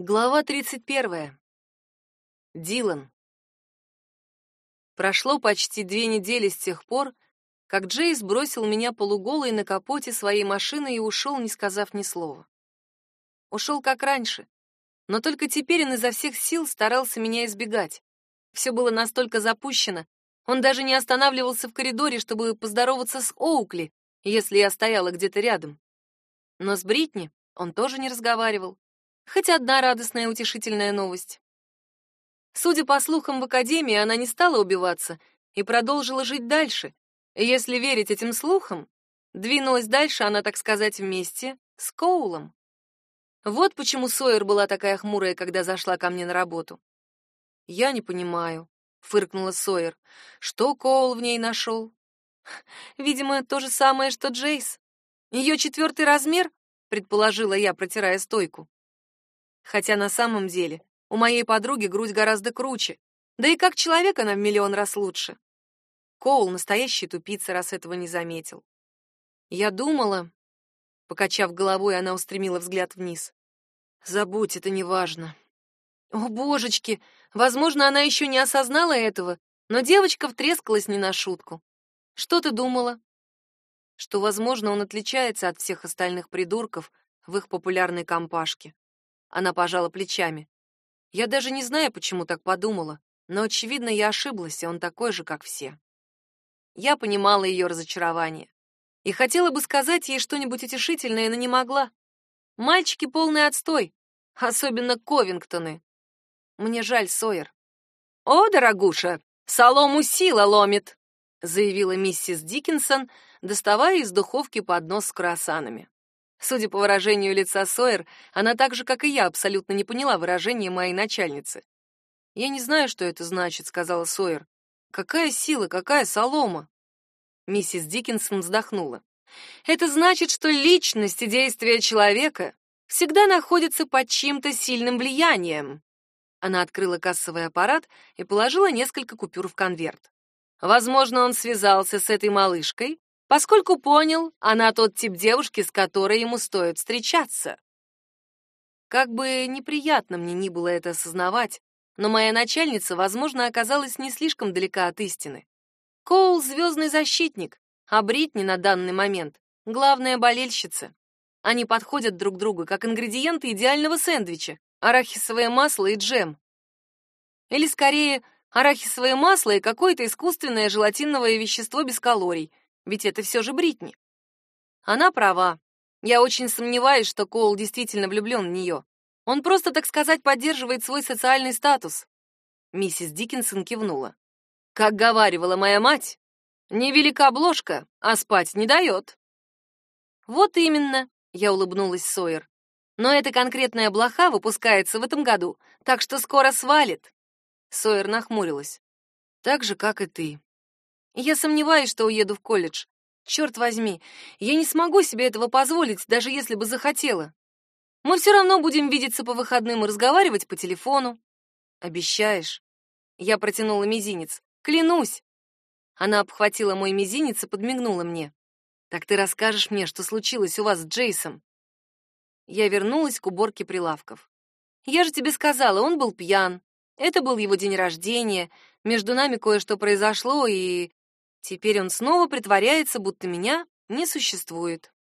Глава 31. Дилан. Прошло почти две недели с тех пор, как Джейс бросил меня полуголой на капоте своей машины и ушел, не сказав ни слова. Ушел как раньше, но только теперь он изо всех сил старался меня избегать. Все было настолько запущено, он даже не останавливался в коридоре, чтобы поздороваться с Оукли, если я стояла где-то рядом. Но с Бритни он тоже не разговаривал. Хоть одна радостная утешительная новость. Судя по слухам в академии, она не стала убиваться и продолжила жить дальше. И если верить этим слухам, двинулась дальше она, так сказать, вместе с Коулом. Вот почему Сойер была такая хмурая, когда зашла ко мне на работу. Я не понимаю, фыркнула Сойер. Что Коул в ней нашел? Видимо, то же самое, что Джейс. Ее четвертый размер, предположила я, протирая стойку. Хотя на самом деле у моей подруги грудь гораздо круче, да и как человек она в миллион раз лучше. Коул настоящий тупица, раз этого не заметил. Я думала, покачав головой, она устремила взгляд вниз. Забудь, это не важно. О, божечки, возможно, она еще не осознала этого, но девочка втрескалась не на шутку. Что ты думала? Что, возможно, он отличается от всех остальных придурков в их популярной компашке. Она пожала плечами. Я даже не знаю, почему так подумала, но очевидно, я ошиблась, и он такой же, как все. Я понимала ее разочарование и хотела бы сказать ей что-нибудь утешительное, но не могла. Мальчики полный отстой, особенно Ковингтоны. Мне жаль Сойер. О, дорогуша, солому сила ломит, заявила миссис Диккенсон, доставая из духовки поднос с круассанами. Судя по выражению лица Сойер, она так же, как и я, абсолютно не поняла выражение моей начальницы. «Я не знаю, что это значит», — сказала Сойер. «Какая сила, какая солома?» Миссис Диккенсон вздохнула. «Это значит, что личность и действия человека всегда находятся под чьим-то сильным влиянием». Она открыла кассовый аппарат и положила несколько купюр в конверт. Возможно, он связался с этой малышкой поскольку понял, она тот тип девушки, с которой ему стоит встречаться. Как бы неприятно мне ни было это осознавать, но моя начальница, возможно, оказалась не слишком далека от истины. Коул — звездный защитник, а Бритни на данный момент — главная болельщица. Они подходят друг другу, как ингредиенты идеального сэндвича — арахисовое масло и джем. Или, скорее, арахисовое масло и какое-то искусственное желатиновое вещество без калорий — ведь это все же Бритни. Она права. Я очень сомневаюсь, что Коул действительно влюблен в нее. Он просто, так сказать, поддерживает свой социальный статус. Миссис Диккенсон кивнула. Как говаривала моя мать, невелика обложка, а спать не дает. Вот именно, я улыбнулась Сойер. Но эта конкретная блоха выпускается в этом году, так что скоро свалит. Сойер нахмурилась. Так же, как и ты. Я сомневаюсь, что уеду в колледж. Черт возьми, я не смогу себе этого позволить, даже если бы захотела. Мы все равно будем видеться по выходным и разговаривать по телефону. Обещаешь? Я протянула мизинец. Клянусь. Она обхватила мой мизинец и подмигнула мне. Так ты расскажешь мне, что случилось у вас с Джейсом? Я вернулась к уборке прилавков. Я же тебе сказала, он был пьян. Это был его день рождения. Между нами кое-что произошло, и Теперь он снова притворяется, будто меня не существует.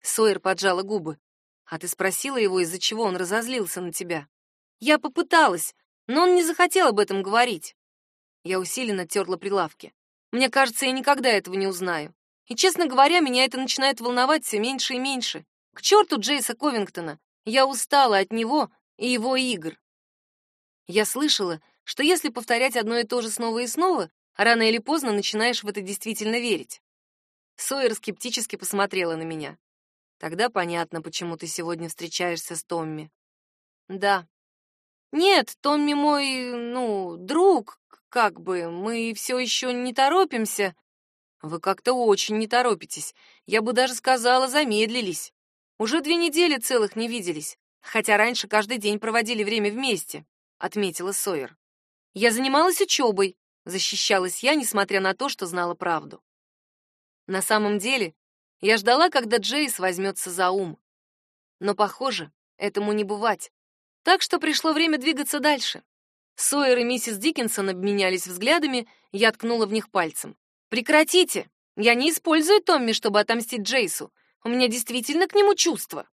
Сойер поджала губы. А ты спросила его, из-за чего он разозлился на тебя? Я попыталась, но он не захотел об этом говорить. Я усиленно терла прилавки. Мне кажется, я никогда этого не узнаю. И, честно говоря, меня это начинает волновать все меньше и меньше. К черту Джейса Ковингтона! Я устала от него и его игр. Я слышала, что если повторять одно и то же снова и снова, Рано или поздно начинаешь в это действительно верить. Сойер скептически посмотрела на меня. Тогда понятно, почему ты сегодня встречаешься с Томми. Да. Нет, Томми мой, ну, друг, как бы. Мы все еще не торопимся. Вы как-то очень не торопитесь. Я бы даже сказала, замедлились. Уже две недели целых не виделись, хотя раньше каждый день проводили время вместе, отметила Сойер. Я занималась учебой, защищалась я, несмотря на то, что знала правду. На самом деле, я ждала, когда Джейс возьмется за ум. Но, похоже, этому не бывать. Так что пришло время двигаться дальше. Сойер и миссис Диккенсон обменялись взглядами, я ткнула в них пальцем. «Прекратите! Я не использую Томми, чтобы отомстить Джейсу. У меня действительно к нему чувства».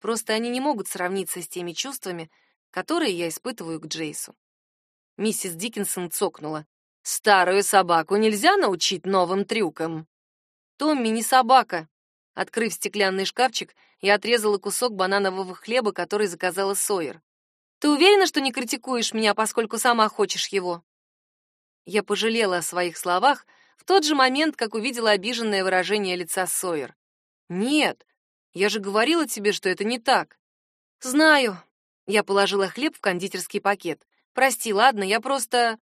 Просто они не могут сравниться с теми чувствами, которые я испытываю к Джейсу. Миссис Диккенсон цокнула. «Старую собаку нельзя научить новым трюкам». «Томми не собака». Открыв стеклянный шкафчик, я отрезала кусок бананового хлеба, который заказала Сойер. «Ты уверена, что не критикуешь меня, поскольку сама хочешь его?» Я пожалела о своих словах в тот же момент, как увидела обиженное выражение лица Сойер. «Нет, я же говорила тебе, что это не так». «Знаю». Я положила хлеб в кондитерский пакет. «Прости, ладно, я просто...»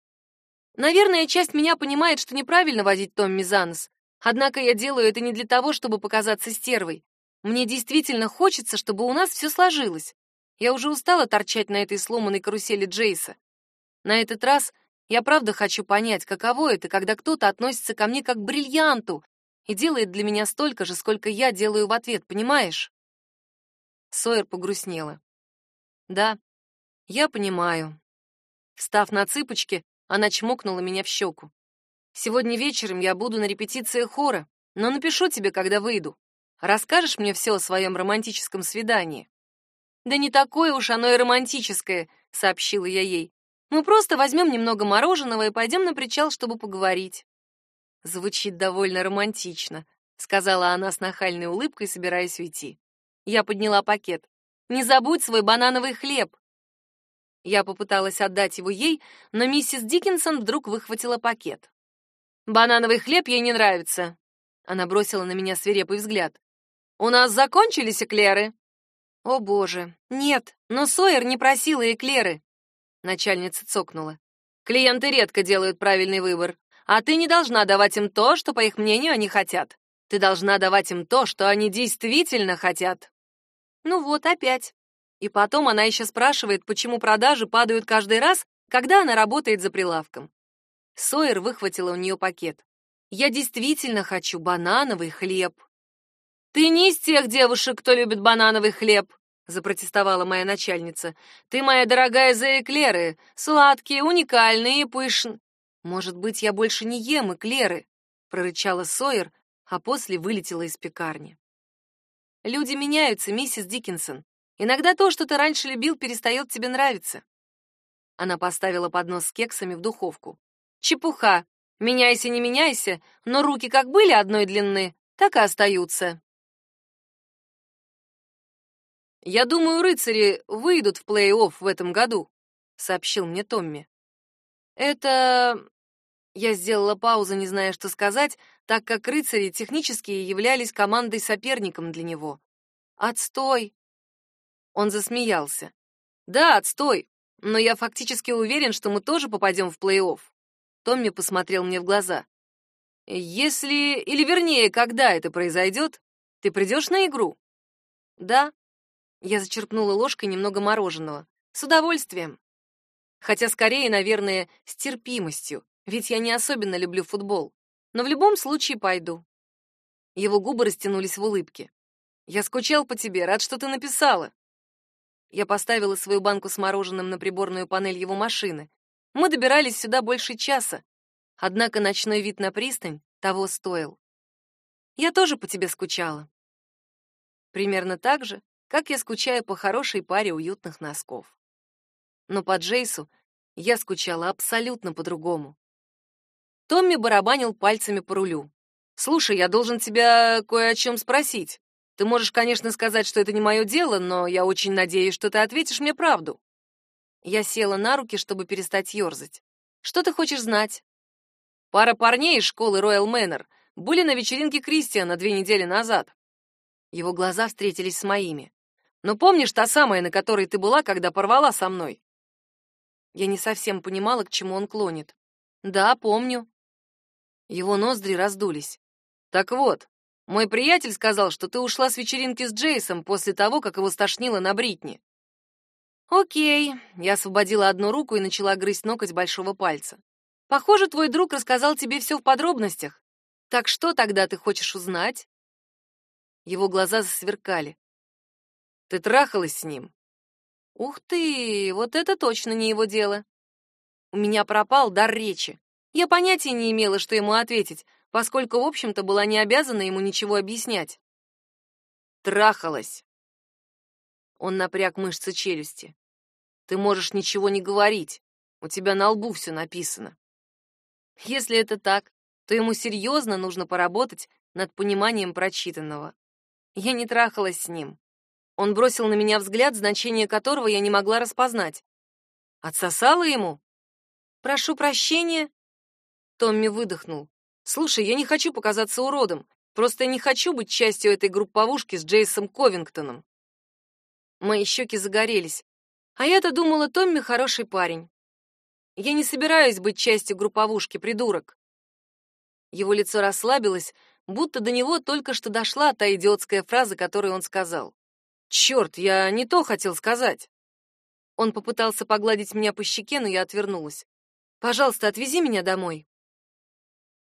Наверное, часть меня понимает, что неправильно водить Томми за нос. Однако я делаю это не для того, чтобы показаться стервой. Мне действительно хочется, чтобы у нас все сложилось. Я уже устала торчать на этой сломанной карусели Джейса. На этот раз я правда хочу понять, каково это, когда кто-то относится ко мне как к бриллианту и делает для меня столько же, сколько я делаю в ответ, понимаешь? Сойер погрустнела. Да, я понимаю. Встав на цыпочки, она чмокнула меня в щеку. Сегодня вечером я буду на репетиции хора, но напишу тебе, когда выйду. Расскажешь мне все о своем романтическом свидании? Да не такое уж оно и романтическое, сообщила я ей. Мы просто возьмем немного мороженого и пойдем на причал, чтобы поговорить. Звучит довольно романтично, сказала она с нахальной улыбкой, собираясь уйти. Я подняла пакет. Не забудь свой банановый хлеб. Я попыталась отдать его ей, но миссис Диккенсон вдруг выхватила пакет. «Банановый хлеб ей не нравится». Она бросила на меня свирепый взгляд. «У нас закончились эклеры?» «О, боже, нет, но Сойер не просила эклеры». Начальница цокнула. «Клиенты редко делают правильный выбор, а ты не должна давать им то, что, по их мнению, они хотят. Ты должна давать им то, что они действительно хотят». Ну вот, опять. И потом она еще спрашивает, почему продажи падают каждый раз, когда она работает за прилавком. Сойер выхватила у нее пакет. «Я действительно хочу банановый хлеб». «Ты не из тех девушек, кто любит банановый хлеб», — запротестовала моя начальница. «Ты, моя дорогая, за эклеры. Сладкие, уникальные и пышные». «Может быть, я больше не ем эклеры», — прорычала Сойер, а после вылетела из пекарни. «Люди меняются, миссис Диккенсон. Иногда то, что ты раньше любил, перестает тебе нравиться. Она поставила поднос с кексами в духовку. Чепуха. Меняйся, не меняйся, но руки как были одной длины, так и остаются. Я думаю, рыцари выйдут в плей-офф в этом году, сообщил мне Томми. Это я сделала паузу, не зная, что сказать, так как рыцари технически являлись командой-соперником для него. Отстой, он засмеялся. Да, отстой, но я фактически уверен, что мы тоже попадем в плей-офф. Томми посмотрел мне в глаза. Если, или вернее, когда это произойдет, ты придешь на игру? Да. Я зачерпнула ложкой немного мороженого. С удовольствием. Хотя скорее, наверное, с терпимостью, ведь я не особенно люблю футбол. Но в любом случае пойду. Его губы растянулись в улыбке. Я скучал по тебе, рад, что ты написала. Я поставила свою банку с мороженым на приборную панель его машины. Мы добирались сюда больше часа. Однако ночной вид на пристань того стоил. Я тоже по тебе скучала. Примерно так же, как я скучаю по хорошей паре уютных носков. Но по Джейсу я скучала абсолютно по-другому. Томми барабанил пальцами по рулю. «Слушай, я должен тебя кое о чем спросить. Ты можешь, конечно, сказать, что это не мое дело, но я очень надеюсь, что ты ответишь мне правду. Я села на руки, чтобы перестать ерзать. Что ты хочешь знать? Пара парней из школы Royal Manor были на вечеринке Кристиана две недели назад. Его глаза встретились с моими. Но помнишь та самая, на которой ты была, когда порвала со мной? Я не совсем понимала, к чему он клонит. Да, помню. Его ноздри раздулись. Так вот, мой приятель сказал, что ты ушла с вечеринки с Джейсом после того, как его стошнило на Бритни. Окей, я освободила одну руку и начала грызть ноготь большого пальца. Похоже, твой друг рассказал тебе все в подробностях. Так что тогда ты хочешь узнать? Его глаза засверкали. Ты трахалась с ним? Ух ты, вот это точно не его дело. У меня пропал дар речи. Я понятия не имела, что ему ответить, поскольку, в общем-то, была не обязана ему ничего объяснять. Трахалась. Он напряг мышцы челюсти. Ты можешь ничего не говорить. У тебя на лбу все написано. Если это так, то ему серьезно нужно поработать над пониманием прочитанного. Я не трахалась с ним. Он бросил на меня взгляд, значение которого я не могла распознать. Отсосала ему? Прошу прощения. Томми выдохнул. Слушай, я не хочу показаться уродом. Просто не хочу быть частью этой групповушки с Джейсом Ковингтоном. Мои щеки загорелись. А я-то думала, Томми хороший парень. Я не собираюсь быть частью групповушки, придурок. Его лицо расслабилось, будто до него только что дошла та идиотская фраза, которую он сказал. Черт, я не то хотел сказать. Он попытался погладить меня по щеке, но я отвернулась. Пожалуйста, отвези меня домой.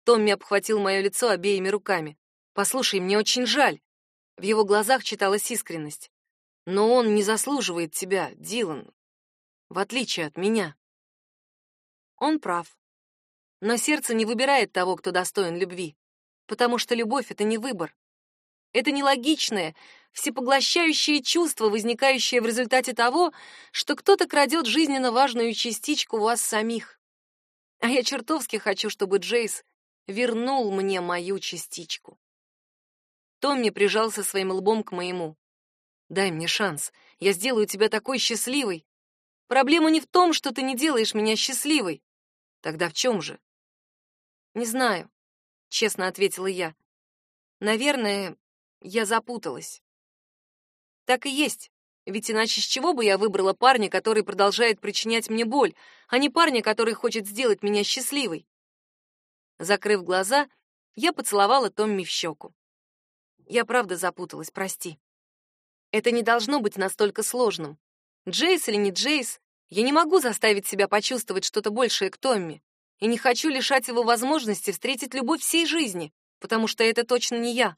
Томми обхватил мое лицо обеими руками. Послушай, мне очень жаль. В его глазах читалась искренность. Но он не заслуживает тебя, Дилан. В отличие от меня. Он прав. Но сердце не выбирает того, кто достоин любви, потому что любовь это не выбор. Это нелогичное, всепоглощающее чувство, возникающее в результате того, что кто-то крадет жизненно важную частичку вас самих. А я чертовски хочу, чтобы Джейс вернул мне мою частичку. Томми прижался своим лбом к моему. Дай мне шанс. Я сделаю тебя такой счастливой. Проблема не в том, что ты не делаешь меня счастливой. Тогда в чем же? Не знаю, честно ответила я. Наверное, я запуталась. Так и есть. Ведь иначе с чего бы я выбрала парня, который продолжает причинять мне боль, а не парня, который хочет сделать меня счастливой? Закрыв глаза, я поцеловала Томми в щеку. Я правда запуталась, прости. Это не должно быть настолько сложным. Джейс или не Джейс, я не могу заставить себя почувствовать что-то большее к Томми. И не хочу лишать его возможности встретить любовь всей жизни, потому что это точно не я.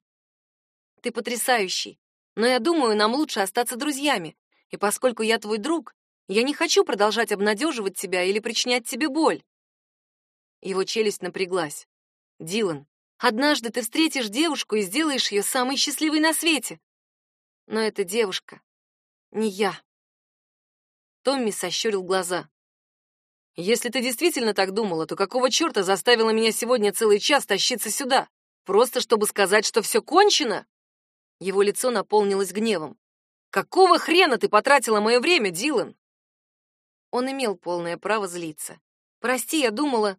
Ты потрясающий, но я думаю, нам лучше остаться друзьями. И поскольку я твой друг, я не хочу продолжать обнадеживать тебя или причинять тебе боль. Его челюсть напряглась. Дилан, однажды ты встретишь девушку и сделаешь ее самой счастливой на свете. Но эта девушка не я. Томми сощурил глаза. Если ты действительно так думала, то какого черта заставила меня сегодня целый час тащиться сюда? Просто чтобы сказать, что все кончено? Его лицо наполнилось гневом. Какого хрена ты потратила мое время, Дилан? Он имел полное право злиться. Прости, я думала,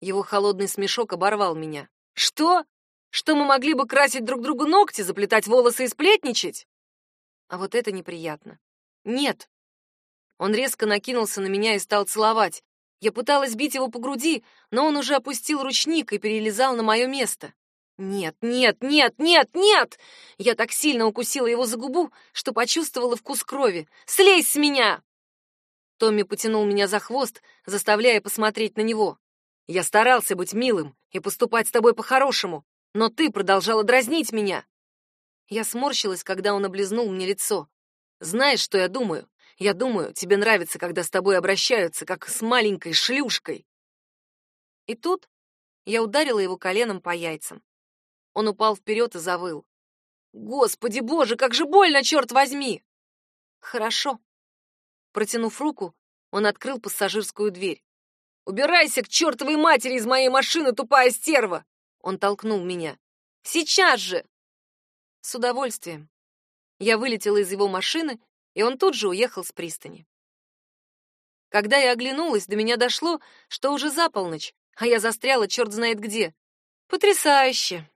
его холодный смешок оборвал меня. Что? Что мы могли бы красить друг другу ногти, заплетать волосы и сплетничать? А вот это неприятно. Нет. Он резко накинулся на меня и стал целовать. Я пыталась бить его по груди, но он уже опустил ручник и перелезал на мое место. Нет, нет, нет, нет, нет! Я так сильно укусила его за губу, что почувствовала вкус крови. Слезь с меня! Томми потянул меня за хвост, заставляя посмотреть на него. Я старался быть милым и поступать с тобой по-хорошему, но ты продолжала дразнить меня. Я сморщилась, когда он облизнул мне лицо. Знаешь, что я думаю? Я думаю, тебе нравится, когда с тобой обращаются, как с маленькой шлюшкой. И тут я ударила его коленом по яйцам. Он упал вперед и завыл. Господи боже, как же больно, черт возьми! Хорошо. Протянув руку, он открыл пассажирскую дверь. Убирайся к чертовой матери из моей машины, тупая стерва! Он толкнул меня. Сейчас же! С удовольствием. Я вылетела из его машины, и он тут же уехал с пристани. Когда я оглянулась, до меня дошло, что уже за полночь, а я застряла черт знает где. Потрясающе!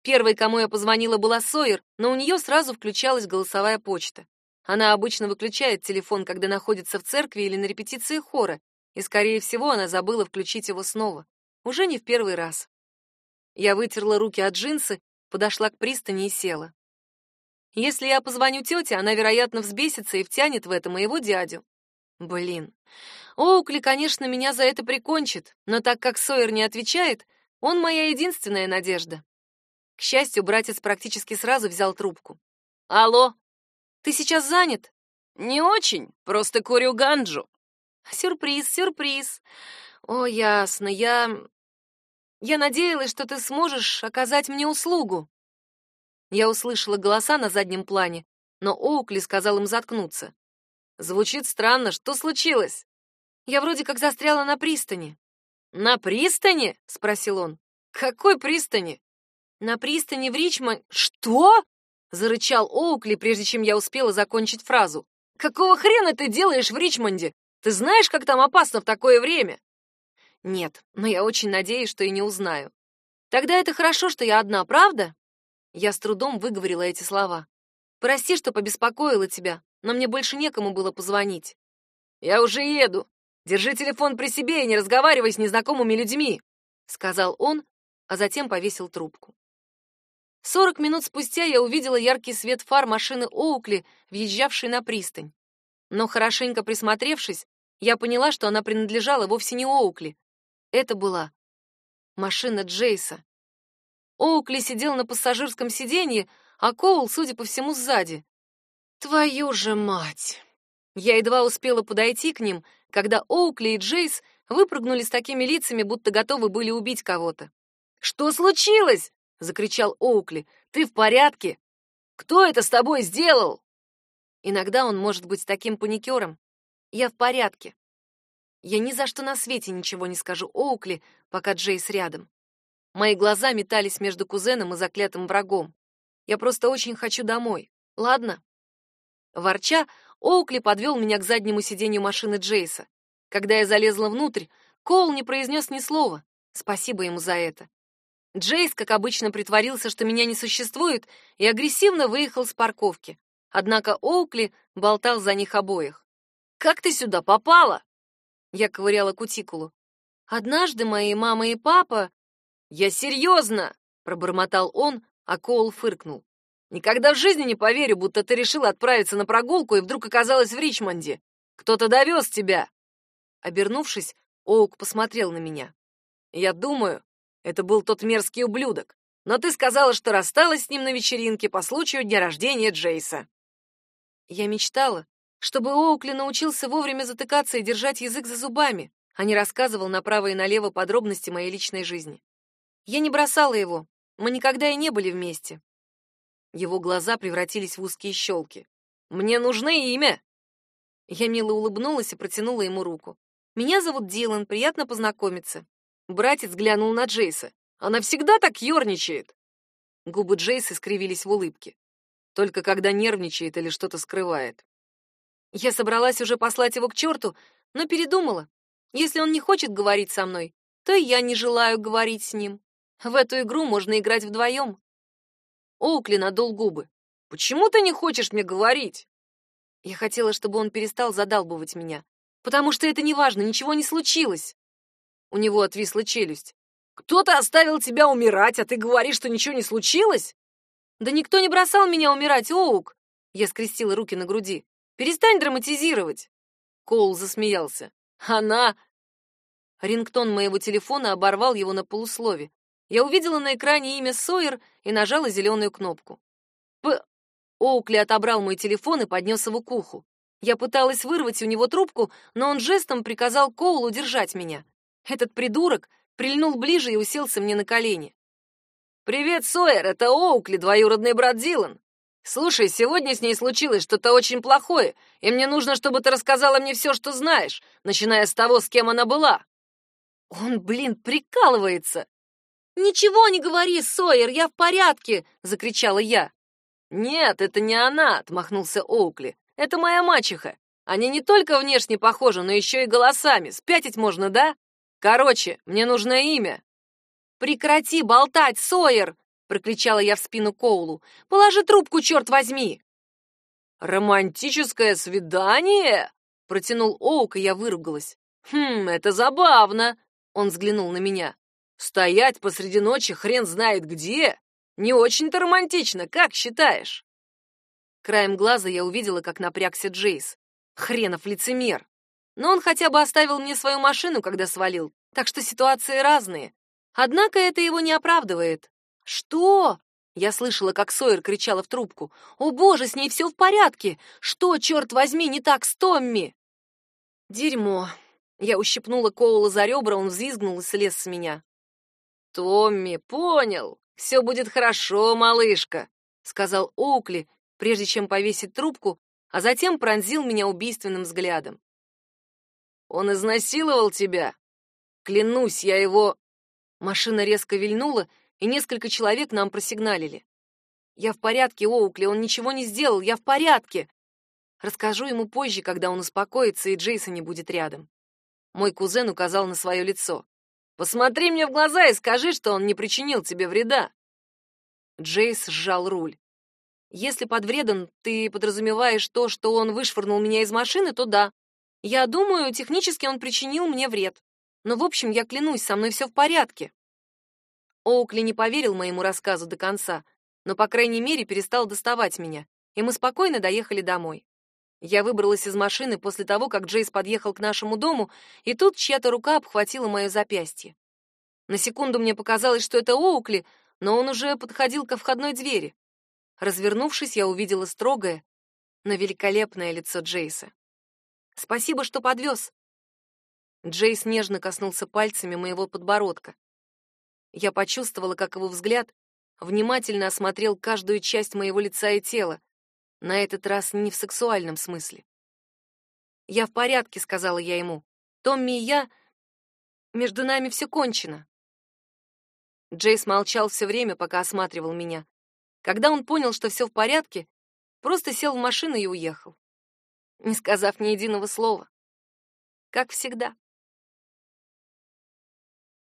Первой, кому я позвонила, была Сойер, но у нее сразу включалась голосовая почта. Она обычно выключает телефон, когда находится в церкви или на репетиции хора, и, скорее всего, она забыла включить его снова. Уже не в первый раз. Я вытерла руки от джинсы, подошла к пристани и села. Если я позвоню тете, она, вероятно, взбесится и втянет в это моего дядю. Блин. Оукли, конечно, меня за это прикончит, но так как Сойер не отвечает, он моя единственная надежда. К счастью, братец практически сразу взял трубку. «Алло, ты сейчас занят?» Не очень, просто курю ганджу. Сюрприз, сюрприз. О, ясно. Я я надеялась, что ты сможешь оказать мне услугу. Я услышала голоса на заднем плане, но Оукли сказал им заткнуться. Звучит странно, что случилось? Я вроде как застряла на пристани. На пристани? спросил он. Какой пристани? На пристани в Ричмонд. Что? зарычал Оукли, прежде чем я успела закончить фразу. Какого хрена ты делаешь в Ричмонде? Ты знаешь, как там опасно в такое время? Нет, но я очень надеюсь, что и не узнаю. Тогда это хорошо, что я одна, правда? Я с трудом выговорила эти слова. Прости, что побеспокоила тебя, но мне больше некому было позвонить. Я уже еду. Держи телефон при себе и не разговаривай с незнакомыми людьми, сказал он, а затем повесил трубку. Сорок минут спустя я увидела яркий свет фар машины Оукли, въезжавшей на пристань. Но хорошенько присмотревшись, я поняла, что она принадлежала вовсе не Оукли. Это была машина Джейса. Оукли сидел на пассажирском сиденье, а Коул, судя по всему, сзади. Твою же мать! Я едва успела подойти к ним, когда Оукли и Джейс выпрыгнули с такими лицами, будто готовы были убить кого-то. «Что случилось?» — закричал Оукли. «Ты в порядке? Кто это с тобой сделал?» Иногда он может быть таким паникером. Я в порядке. Я ни за что на свете ничего не скажу Оукли, пока Джейс рядом. Мои глаза метались между кузеном и заклятым врагом. Я просто очень хочу домой. Ладно? Ворча, Оукли подвел меня к заднему сиденью машины Джейса. Когда я залезла внутрь, Коул не произнес ни слова. Спасибо ему за это. Джейс, как обычно, притворился, что меня не существует, и агрессивно выехал с парковки. Однако Оукли болтал за них обоих. «Как ты сюда попала?» Я ковыряла кутикулу. «Однажды мои мама и папа...» «Я серьезно!» — пробормотал он, а Коул фыркнул. «Никогда в жизни не поверю, будто ты решила отправиться на прогулку и вдруг оказалась в Ричмонде. Кто-то довез тебя!» Обернувшись, Оук посмотрел на меня. «Я думаю, это был тот мерзкий ублюдок. Но ты сказала, что рассталась с ним на вечеринке по случаю дня рождения Джейса. Я мечтала, чтобы Оукли научился вовремя затыкаться и держать язык за зубами, а не рассказывал направо и налево подробности моей личной жизни. Я не бросала его, мы никогда и не были вместе. Его глаза превратились в узкие щелки. «Мне нужно имя!» Я мило улыбнулась и протянула ему руку. «Меня зовут Дилан, приятно познакомиться». Братец глянул на Джейса. Она всегда так ерничает. Губы Джейса скривились в улыбке. Только когда нервничает или что-то скрывает. Я собралась уже послать его к черту, но передумала. Если он не хочет говорить со мной, то и я не желаю говорить с ним. В эту игру можно играть вдвоем. Оукли надул губы. «Почему ты не хочешь мне говорить?» Я хотела, чтобы он перестал задалбывать меня. «Потому что это не важно, ничего не случилось». У него отвисла челюсть. «Кто-то оставил тебя умирать, а ты говоришь, что ничего не случилось?» «Да никто не бросал меня умирать, Оук!» Я скрестила руки на груди. «Перестань драматизировать!» Коул засмеялся. «Она...» Рингтон моего телефона оборвал его на полуслове. Я увидела на экране имя Сойер и нажала зеленую кнопку. П... Оукли отобрал мой телефон и поднес его к уху. Я пыталась вырвать у него трубку, но он жестом приказал Коулу держать меня. Этот придурок прильнул ближе и уселся мне на колени. «Привет, Сойер, это Оукли, двоюродный брат Дилан. Слушай, сегодня с ней случилось что-то очень плохое, и мне нужно, чтобы ты рассказала мне все, что знаешь, начиная с того, с кем она была». Он, блин, прикалывается. «Ничего не говори, Сойер, я в порядке!» — закричала я. «Нет, это не она!» — отмахнулся Оукли. «Это моя мачеха. Они не только внешне похожи, но еще и голосами. Спятить можно, да? Короче, мне нужно имя. Прекрати болтать, Сойер, прокричала я в спину Коулу. Положи трубку, черт возьми. Романтическое свидание? протянул Оук, и я выругалась. Хм, это забавно. Он взглянул на меня. Стоять посреди ночи хрен знает где. Не очень-то романтично, как считаешь? Краем глаза я увидела, как напрягся Джейс. Хренов лицемер. Но он хотя бы оставил мне свою машину, когда свалил, так что ситуации разные. Однако это его не оправдывает. Что? Я слышала, как Сойер кричала в трубку. «О боже, с ней все в порядке! Что, черт возьми, не так с Томми?» Дерьмо. Я ущипнула Коула за ребра, он взвизгнул и слез с меня. «Томми, понял. Все будет хорошо, малышка», — сказал Оукли, прежде чем повесить трубку, а затем пронзил меня убийственным взглядом. «Он изнасиловал тебя? Клянусь, я его...» Машина резко вильнула, и несколько человек нам просигналили. «Я в порядке, Оукли, он ничего не сделал, я в порядке!» Расскажу ему позже, когда он успокоится и Джейсон не будет рядом. Мой кузен указал на свое лицо. «Посмотри мне в глаза и скажи, что он не причинил тебе вреда!» Джейс сжал руль. «Если под вредом ты подразумеваешь то, что он вышвырнул меня из машины, то да. Я думаю, технически он причинил мне вред. Но, в общем, я клянусь, со мной все в порядке». Оукли не поверил моему рассказу до конца, но, по крайней мере, перестал доставать меня, и мы спокойно доехали домой. Я выбралась из машины после того, как Джейс подъехал к нашему дому, и тут чья-то рука обхватила мое запястье. На секунду мне показалось, что это Оукли, но он уже подходил ко входной двери. Развернувшись, я увидела строгое, но великолепное лицо Джейса. «Спасибо, что подвез». Джейс нежно коснулся пальцами моего подбородка. Я почувствовала, как его взгляд внимательно осмотрел каждую часть моего лица и тела, на этот раз не в сексуальном смысле. «Я в порядке», — сказала я ему. «Томми и я... Между нами все кончено». Джейс молчал все время, пока осматривал меня. Когда он понял, что все в порядке, просто сел в машину и уехал, не сказав ни единого слова. Как всегда.